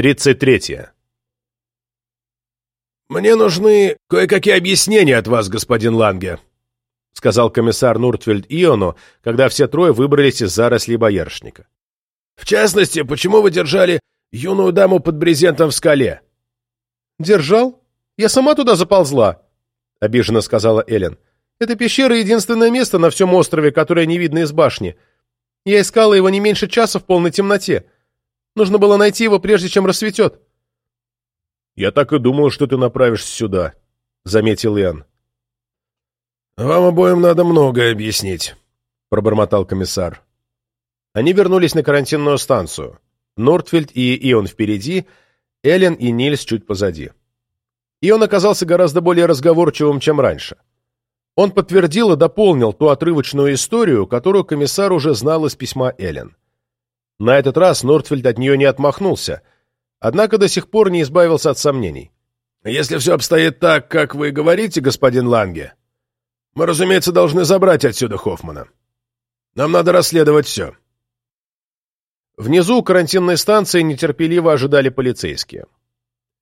33. «Мне нужны кое-какие объяснения от вас, господин Ланге», сказал комиссар Нуртвельд Иону, когда все трое выбрались из зарослей боярышника. «В частности, почему вы держали юную даму под брезентом в скале?» «Держал? Я сама туда заползла», — обиженно сказала Эллен. «Эта пещера — единственное место на всем острове, которое не видно из башни. Я искала его не меньше часа в полной темноте. Нужно было найти его, прежде чем рассветет». «Я так и думал, что ты направишься сюда», — заметил Иоанн. «Вам обоим надо многое объяснить», — пробормотал комиссар. Они вернулись на карантинную станцию. Нортфельд и Ион впереди, Эллен и Нильс чуть позади. Ион оказался гораздо более разговорчивым, чем раньше. Он подтвердил и дополнил ту отрывочную историю, которую комиссар уже знал из письма Эллен. На этот раз Нортфельд от нее не отмахнулся, однако до сих пор не избавился от сомнений. «Если все обстоит так, как вы говорите, господин Ланге, мы, разумеется, должны забрать отсюда Хоффмана. Нам надо расследовать все». Внизу у карантинной станции нетерпеливо ожидали полицейские.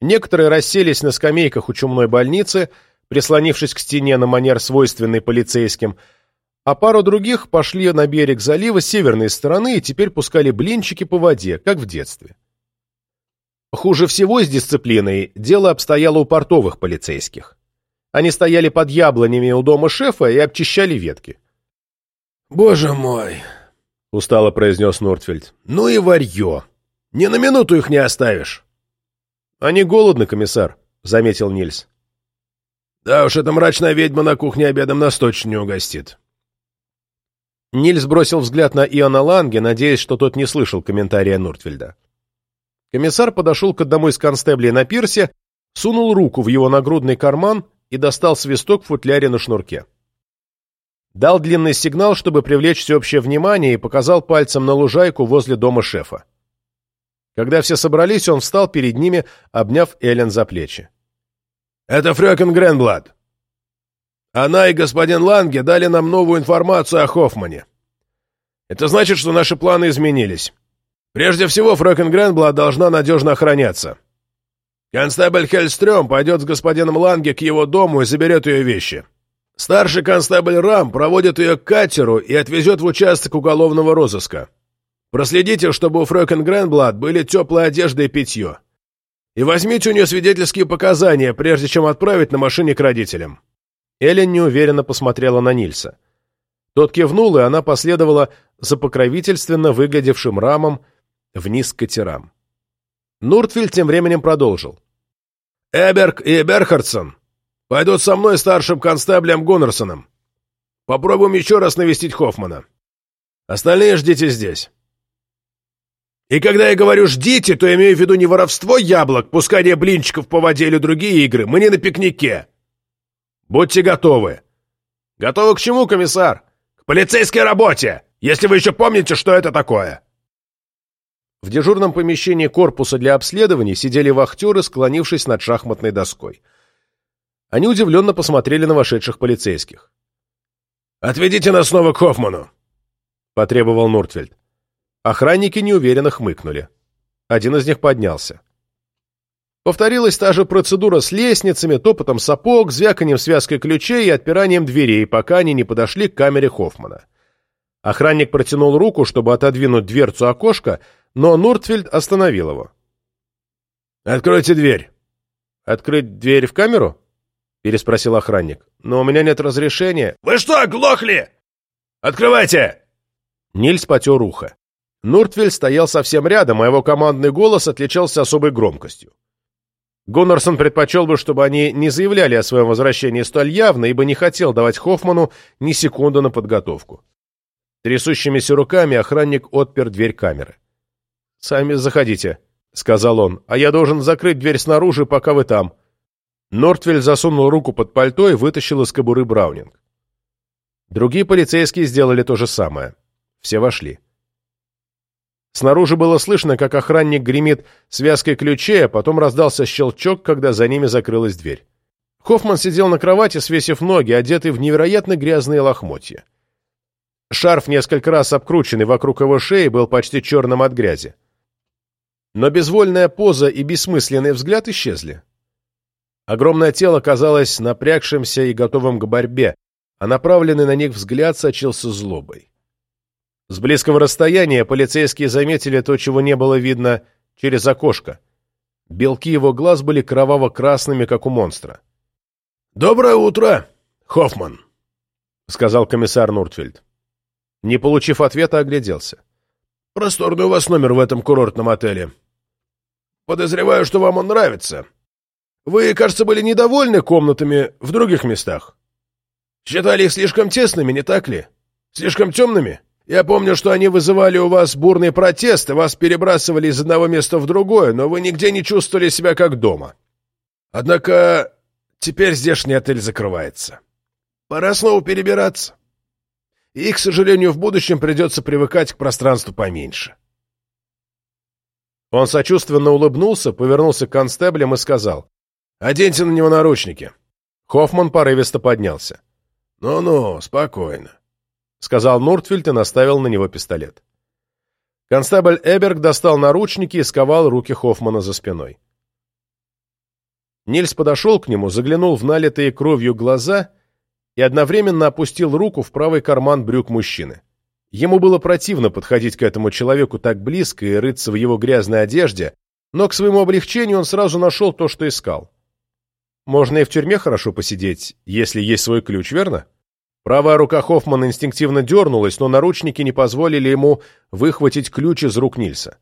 Некоторые расселись на скамейках у чумной больницы, прислонившись к стене на манер свойственный полицейским, а пару других пошли на берег залива с северной стороны и теперь пускали блинчики по воде, как в детстве. Хуже всего с дисциплиной дело обстояло у портовых полицейских. Они стояли под яблонями у дома шефа и обчищали ветки. «Боже мой!» — устало произнес Нортфельд. «Ну и варье! Ни на минуту их не оставишь!» «Они голодны, комиссар», — заметил Нильс. «Да уж, эта мрачная ведьма на кухне обедом нас точно не угостит». Нильс бросил взгляд на Иоанна Ланге, надеясь, что тот не слышал комментария Нортфельда. Комиссар подошел к одному из констеблей на пирсе, сунул руку в его нагрудный карман и достал свисток в футляре на шнурке. Дал длинный сигнал, чтобы привлечь всеобщее внимание, и показал пальцем на лужайку возле дома шефа. Когда все собрались, он встал перед ними, обняв Эллен за плечи. «Это Фрёкен Гренблад. Она и господин Ланге дали нам новую информацию о Хоффмане. Это значит, что наши планы изменились. Прежде всего, Фрёкен Гренблад должна надежно охраняться. Констебль Хельстрём пойдет с господином Ланге к его дому и заберет ее вещи. Старший констебль Рам проводит ее к катеру и отвезет в участок уголовного розыска. Проследите, чтобы у Фрёкен Гренблад были теплая одежда и питье. И возьмите у нее свидетельские показания, прежде чем отправить на машине к родителям». Эллен неуверенно посмотрела на Нильса. Тот кивнул, и она последовала за покровительственно выглядевшим рамом вниз к катерам. Нуртфильд тем временем продолжил. «Эберг и Берхардсон пойдут со мной старшим констеблем Гуннерсоном. Попробуем еще раз навестить Хоффмана. Остальные ждите здесь». И когда я говорю «ждите», то имею в виду не воровство яблок, пускание блинчиков по воде или другие игры. Мы не на пикнике. Будьте готовы. Готовы к чему, комиссар? К полицейской работе, если вы еще помните, что это такое. В дежурном помещении корпуса для обследований сидели вахтеры, склонившись над шахматной доской. Они удивленно посмотрели на вошедших полицейских. «Отведите нас снова к Хоффману», — потребовал Нортфельд. Охранники неуверенно хмыкнули. Один из них поднялся. Повторилась та же процедура с лестницами, топотом сапог, звяканием связкой ключей и отпиранием дверей, пока они не подошли к камере Хоффмана. Охранник протянул руку, чтобы отодвинуть дверцу окошка, но Нуртфельд остановил его. «Откройте дверь!» «Открыть дверь в камеру?» — переспросил охранник. «Но у меня нет разрешения». «Вы что, глохли? Открывайте!» Нильс потер ухо. Нуртвель стоял совсем рядом, а его командный голос отличался особой громкостью. Гонорсон предпочел бы, чтобы они не заявляли о своем возвращении столь явно, ибо не хотел давать Хоффману ни секунды на подготовку. Трясущимися руками охранник отпер дверь камеры. «Сами заходите», — сказал он, — «а я должен закрыть дверь снаружи, пока вы там». Нортвель засунул руку под пальто и вытащил из кобуры Браунинг. Другие полицейские сделали то же самое. Все вошли. Снаружи было слышно, как охранник гремит связкой ключей, а потом раздался щелчок, когда за ними закрылась дверь. Хоффман сидел на кровати, свесив ноги, одетый в невероятно грязные лохмотья. Шарф, несколько раз обкрученный вокруг его шеи, был почти черным от грязи. Но безвольная поза и бессмысленный взгляд исчезли. Огромное тело казалось напрягшимся и готовым к борьбе, а направленный на них взгляд сочился злобой. С близкого расстояния полицейские заметили то, чего не было видно через окошко. Белки его глаз были кроваво-красными, как у монстра. «Доброе утро, Хоффман», — сказал комиссар Нуртфельд. Не получив ответа, огляделся. «Просторный у вас номер в этом курортном отеле. Подозреваю, что вам он нравится. Вы, кажется, были недовольны комнатами в других местах. Считали их слишком тесными, не так ли? Слишком темными? Я помню, что они вызывали у вас бурные протесты, вас перебрасывали из одного места в другое, но вы нигде не чувствовали себя как дома. Однако теперь здешний отель закрывается. Пора снова перебираться. И, к сожалению, в будущем придется привыкать к пространству поменьше. Он сочувственно улыбнулся, повернулся к констеблям и сказал. «Оденьте на него наручники». Хоффман порывисто поднялся. «Ну-ну, спокойно», — сказал Нуртфильд и наставил на него пистолет. Констебль Эберг достал наручники и сковал руки Хоффмана за спиной. Нильс подошел к нему, заглянул в налитые кровью глаза и одновременно опустил руку в правый карман брюк мужчины. Ему было противно подходить к этому человеку так близко и рыться в его грязной одежде, но к своему облегчению он сразу нашел то, что искал. Можно и в тюрьме хорошо посидеть, если есть свой ключ, верно? Правая рука Хоффмана инстинктивно дернулась, но наручники не позволили ему выхватить ключ из рук Нильса.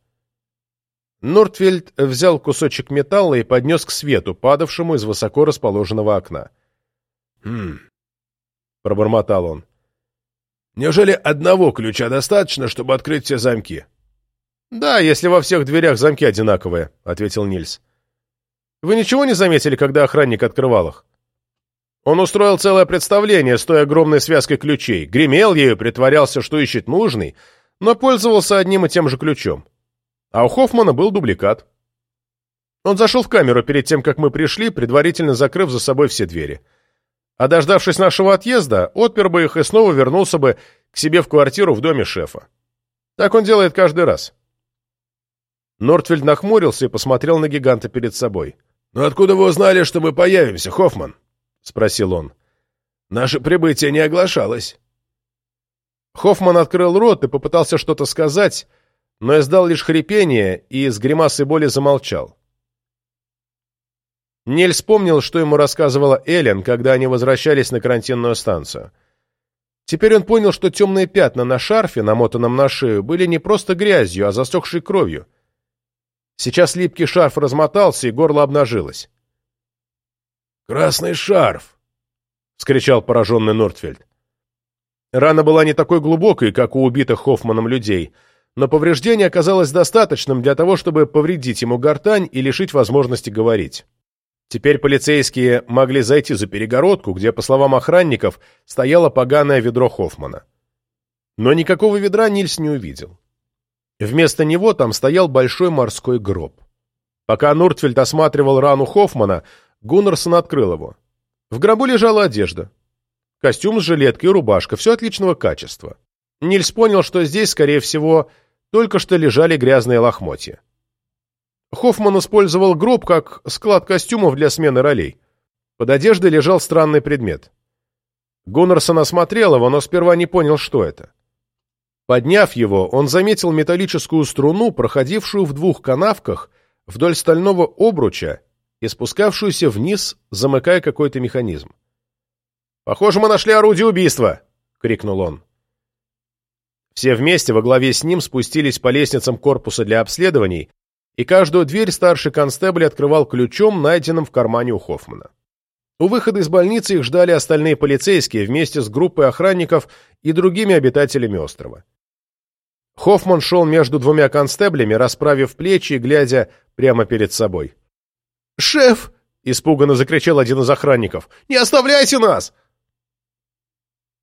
Нортфельд взял кусочек металла и поднес к свету, падавшему из высоко расположенного окна. «Хм...» — пробормотал он. Неужели одного ключа достаточно, чтобы открыть все замки? Да, если во всех дверях замки одинаковые, ответил Нильс. Вы ничего не заметили, когда охранник открывал их? Он устроил целое представление с той огромной связкой ключей, гремел ею, притворялся, что ищет нужный, но пользовался одним и тем же ключом. А у Хоффмана был дубликат. Он зашел в камеру перед тем, как мы пришли, предварительно закрыв за собой все двери а дождавшись нашего отъезда, отпер бы их и снова вернулся бы к себе в квартиру в доме шефа. Так он делает каждый раз. Нортфельд нахмурился и посмотрел на гиганта перед собой. «Но откуда вы узнали, что мы появимся, Хоффман?» — спросил он. «Наше прибытие не оглашалось». Хоффман открыл рот и попытался что-то сказать, но издал лишь хрипение и с гримасой боли замолчал. Нель вспомнил, что ему рассказывала Эллен, когда они возвращались на карантинную станцию. Теперь он понял, что темные пятна на шарфе, намотанном на шею, были не просто грязью, а засохшей кровью. Сейчас липкий шарф размотался, и горло обнажилось. «Красный шарф!» — вскричал пораженный Нортфельд. Рана была не такой глубокой, как у убитых Хоффманом людей, но повреждение оказалось достаточным для того, чтобы повредить ему гортань и лишить возможности говорить. Теперь полицейские могли зайти за перегородку, где, по словам охранников, стояло поганое ведро Хоффмана. Но никакого ведра Нильс не увидел. Вместо него там стоял большой морской гроб. Пока Нуртфельд осматривал рану Хоффмана, Гуннерсон открыл его. В гробу лежала одежда. Костюм с жилеткой и рубашка, все отличного качества. Нильс понял, что здесь, скорее всего, только что лежали грязные лохмотья. Хоффман использовал гроб как склад костюмов для смены ролей. Под одеждой лежал странный предмет. Гуннерсон осмотрел его, но сперва не понял, что это. Подняв его, он заметил металлическую струну, проходившую в двух канавках вдоль стального обруча и спускавшуюся вниз, замыкая какой-то механизм. «Похоже, мы нашли орудие убийства!» — крикнул он. Все вместе во главе с ним спустились по лестницам корпуса для обследований, и каждую дверь старший констебль открывал ключом, найденным в кармане у Хоффмана. У выхода из больницы их ждали остальные полицейские вместе с группой охранников и другими обитателями острова. Хоффман шел между двумя констеблями, расправив плечи и глядя прямо перед собой. «Шеф!» — испуганно закричал один из охранников. «Не оставляйте нас!»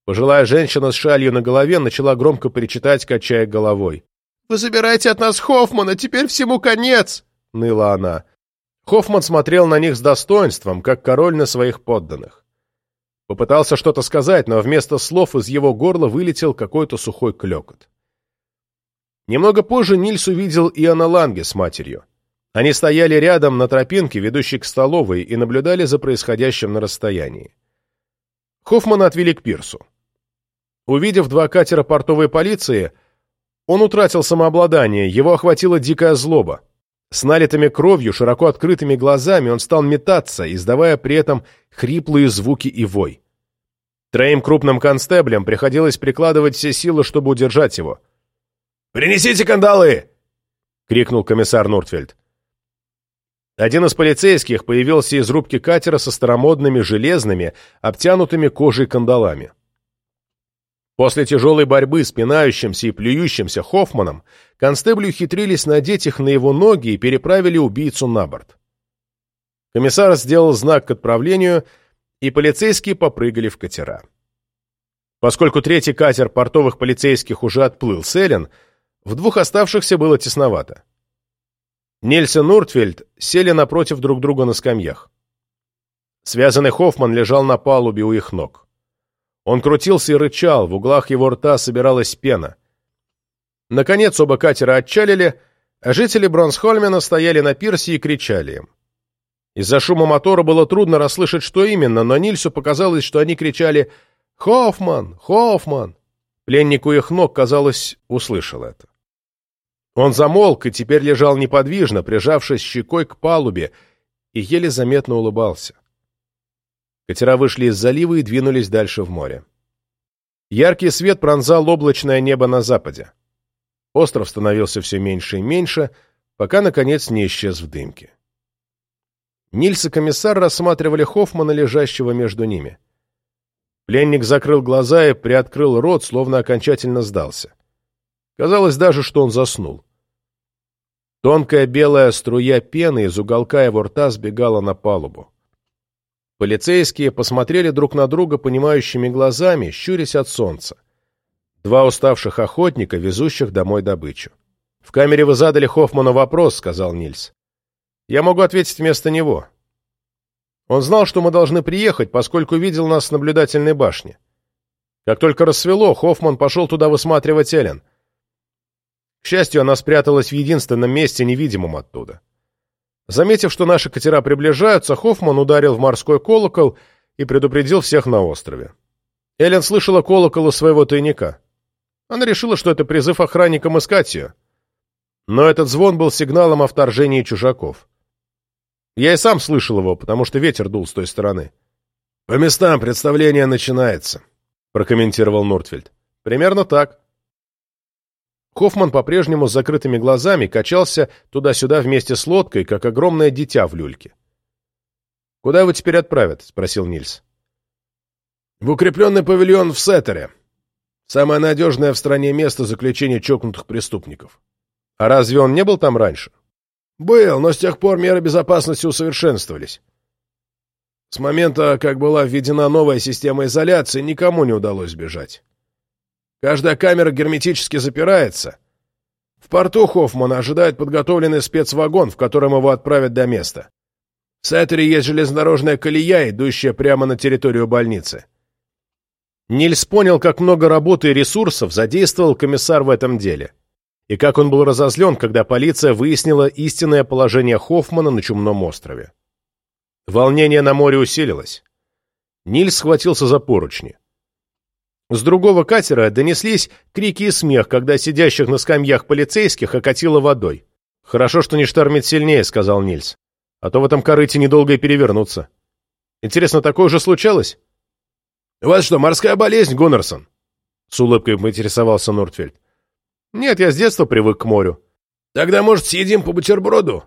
Пожилая женщина с шалью на голове начала громко перечитать, качая головой. «Вы забираете от нас Хоффмана, теперь всему конец!» — ныла она. Хоффман смотрел на них с достоинством, как король на своих подданных. Попытался что-то сказать, но вместо слов из его горла вылетел какой-то сухой клекот. Немного позже Нильс увидел Иоанна Ланге с матерью. Они стояли рядом на тропинке, ведущей к столовой, и наблюдали за происходящим на расстоянии. Хоффмана отвели к пирсу. Увидев два катера портовой полиции, он утратил самообладание, его охватила дикая злоба. С налитыми кровью, широко открытыми глазами он стал метаться, издавая при этом хриплые звуки и вой. Троим крупным констеблям приходилось прикладывать все силы, чтобы удержать его. «Принесите кандалы!» — крикнул комиссар Нортфельд. Один из полицейских появился из рубки катера со старомодными железными, обтянутыми кожей кандалами. После тяжелой борьбы с пинающимся и плюющимся Хоффманом констебли ухитрились надеть их на его ноги и переправили убийцу на борт. Комиссар сделал знак к отправлению, и полицейские попрыгали в катера. Поскольку третий катер портовых полицейских уже отплыл с Эллен, в двух оставшихся было тесновато. Нельсон Нуртфельд сели напротив друг друга на скамьях. Связанный Хоффман лежал на палубе у их ног. Он крутился и рычал, в углах его рта собиралась пена. Наконец оба катера отчалили, а жители Бронсхольмена стояли на пирсе и кричали им. Из-за шума мотора было трудно расслышать, что именно, но Нильсу показалось, что они кричали «Хоффман! Хоффман!». Пленник у их ног, казалось, услышал это. Он замолк и теперь лежал неподвижно, прижавшись щекой к палубе, и еле заметно улыбался. Катера вышли из залива и двинулись дальше в море. Яркий свет пронзал облачное небо на западе. Остров становился все меньше и меньше, пока, наконец, не исчез в дымке. Нильс и комиссар рассматривали Хоффмана, лежащего между ними. Пленник закрыл глаза и приоткрыл рот, словно окончательно сдался. Казалось даже, что он заснул. Тонкая белая струя пены из уголка его рта сбегала на палубу. Полицейские посмотрели друг на друга понимающими глазами, щурясь от солнца. Два уставших охотника, везущих домой добычу. «В камере вы задали Хоффману вопрос», — сказал Нильс. «Я могу ответить вместо него. Он знал, что мы должны приехать, поскольку видел нас с наблюдательной башни. Как только рассвело, Хоффман пошел туда высматривать Эллен. К счастью, она спряталась в единственном месте, невидимом оттуда. Заметив, что наши катера приближаются, Хоффман ударил в морской колокол и предупредил всех на острове. Эллен слышала колокол из своего тайника. Она решила, что это призыв охранникам искать ее. Но этот звон был сигналом о вторжении чужаков. Я и сам слышал его, потому что ветер дул с той стороны. «По местам представление начинается», — прокомментировал Нортфельд. «Примерно так». Хоффман по-прежнему с закрытыми глазами качался туда-сюда вместе с лодкой, как огромное дитя в люльке. «Куда его теперь отправят?» — спросил Нильс. «В укрепленный павильон в Сеттере. Самое надежное в стране место заключения чокнутых преступников». «А разве он не был там раньше?» «Был, но с тех пор меры безопасности усовершенствовались. С момента, как была введена новая система изоляции, никому не удалось сбежать. Каждая камера герметически запирается. В порту Хоффмана ожидает подготовленный спецвагон, в котором его отправят до места. В Сеттере есть железнодорожная колея, идущая прямо на территорию больницы. Нильс понял, как много работы и ресурсов задействовал комиссар в этом деле. И как он был разозлен, когда полиция выяснила истинное положение Хоффмана на Чумном острове. Волнение на море усилилось. Нильс схватился за поручни. С другого катера донеслись крики и смех, когда сидящих на скамьях полицейских окатило водой. «Хорошо, что не штормит сильнее», — сказал Нильс. «А то в этом корыте недолго и перевернуться. Интересно, такое уже случалось?» «У вас что, морская болезнь, Гуннерсон?» С улыбкой поинтересовался Нортфельд. «Нет, я с детства привык к морю». «Тогда, может, съедим по бутерброду?»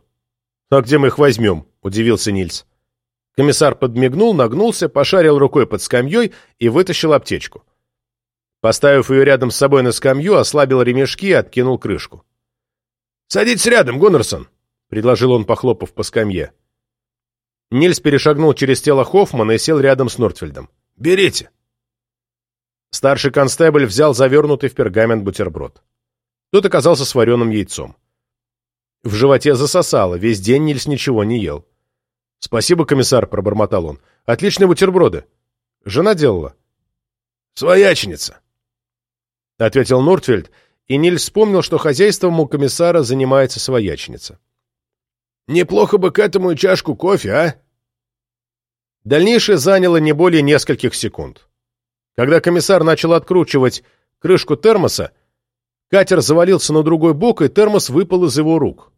«А где мы их возьмем?» — удивился Нильс. Комиссар подмигнул, нагнулся, пошарил рукой под скамьей и вытащил аптечку. Поставив ее рядом с собой на скамью, ослабил ремешки и откинул крышку. «Садитесь рядом, Гуннерсон!» — предложил он, похлопав по скамье. Нильс перешагнул через тело Хоффмана и сел рядом с Нортфельдом. «Берите!» Старший констебль взял завернутый в пергамент бутерброд. Тот оказался с вареным яйцом. В животе засосало, весь день Нильс ничего не ел. «Спасибо, комиссар», — пробормотал он. «Отличные бутерброды. Жена делала?» «Свояченица», — ответил Нуртфельд и Ниль вспомнил, что хозяйством у комиссара занимается свояченица. «Неплохо бы к этому и чашку кофе, а?» Дальнейшее заняло не более нескольких секунд. Когда комиссар начал откручивать крышку термоса, катер завалился на другой бок, и термос выпал из его рук.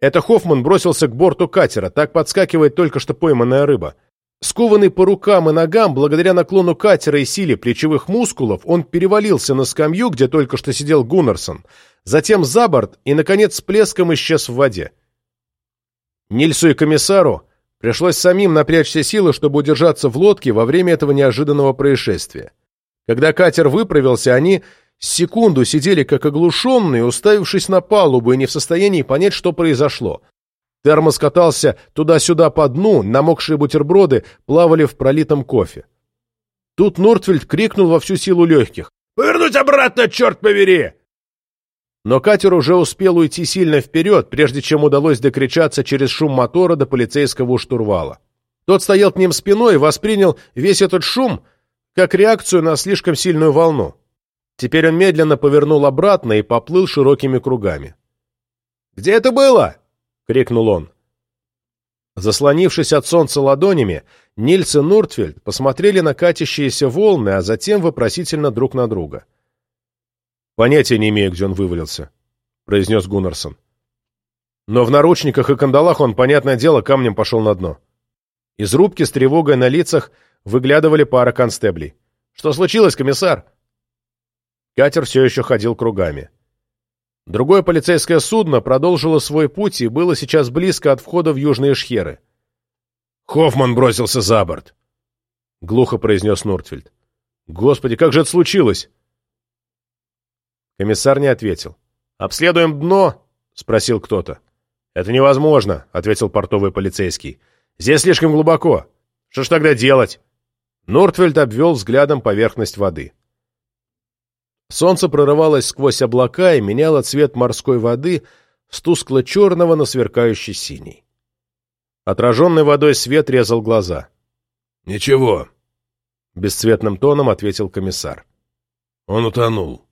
Это Хоффман бросился к борту катера, так подскакивает только что пойманная рыба. Скованный по рукам и ногам, благодаря наклону катера и силе плечевых мускулов, он перевалился на скамью, где только что сидел Гуннерсон, затем за борт и, наконец, с плеском исчез в воде. Нильсу и комиссару пришлось самим напрячь все силы, чтобы удержаться в лодке во время этого неожиданного происшествия. Когда катер выправился, они секунду сидели как оглушенные, уставившись на палубу и не в состоянии понять, что произошло. Термос катался туда-сюда по дну, намокшие бутерброды плавали в пролитом кофе. Тут Нортфельд крикнул во всю силу легких. «Повернуть обратно, черт побери!» Но катер уже успел уйти сильно вперед, прежде чем удалось докричаться через шум мотора до полицейского штурвала. Тот стоял к ним спиной и воспринял весь этот шум как реакцию на слишком сильную волну. Теперь он медленно повернул обратно и поплыл широкими кругами. «Где это было?» — крикнул он. Заслонившись от солнца ладонями, Нильс и Нуртфельд посмотрели на катящиеся волны, а затем вопросительно друг на друга. «Понятия не имею, где он вывалился», — произнес Гуннерсон. Но в наручниках и кандалах он, понятное дело, камнем пошел на дно. Из рубки с тревогой на лицах выглядывали пара констеблей. «Что случилось, комиссар?» Катер все еще ходил кругами. Другое полицейское судно продолжило свой путь и было сейчас близко от входа в Южные Шхеры. «Хоффман бросился за борт», — глухо произнес Нортфельд. «Господи, как же это случилось?» Комиссар не ответил. «Обследуем дно?» — спросил кто-то. «Это невозможно», — ответил портовый полицейский. «Здесь слишком глубоко. Что ж тогда делать?» Нортфельд обвел взглядом поверхность воды. Солнце прорывалось сквозь облака и меняло цвет морской воды с тускло-черного на сверкающий синий. Отраженный водой свет резал глаза. «Ничего», — бесцветным тоном ответил комиссар. «Он утонул».